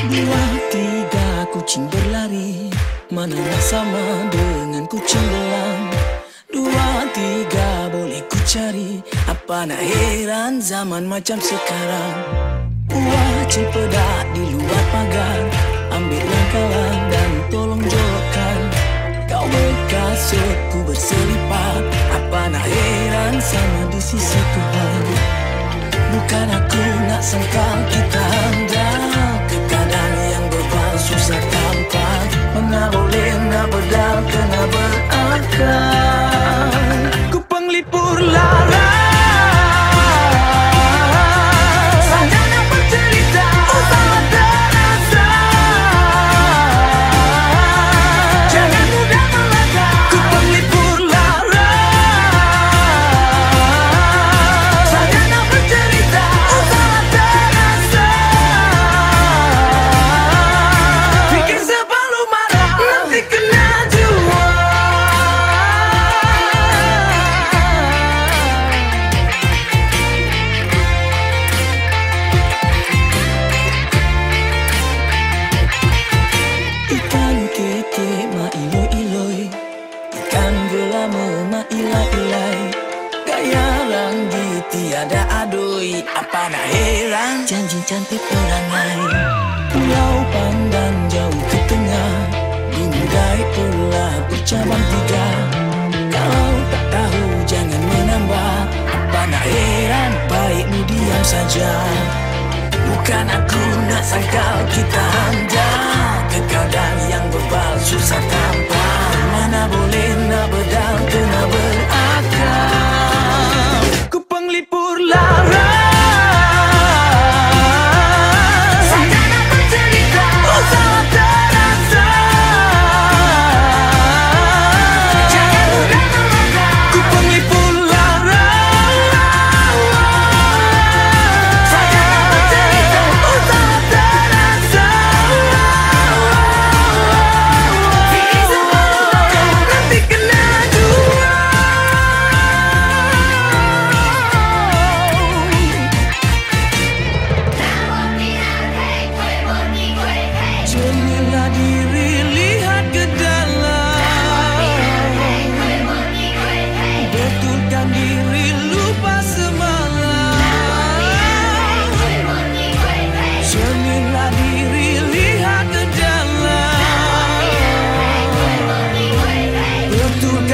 Dua tiga kucing berlari Mana sama dengan kucing belang. Dua tiga boleh ku cari Apa nak heran zaman macam sekarang. Wah cipedak di luar pagar Ambil langkalan dan tolong jawabkan Kau berkasutku berselipat Apa nak heran sama di sisi Tuhan. Bukan aku nak sangkal kita ilai Gaya ranggi tiada adoi Apa nak heran? Janji cantik perangai. Pulau pandan jauh ke tengah Binggai pula bercabang tiga. Kalau tak tahu jangan menambah Apa nak heran? Baikmu diam saja. Bukan aku nak sangkal kita hendak Ke keadaan yang bebal susah tampak Mana boleh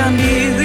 cambiar.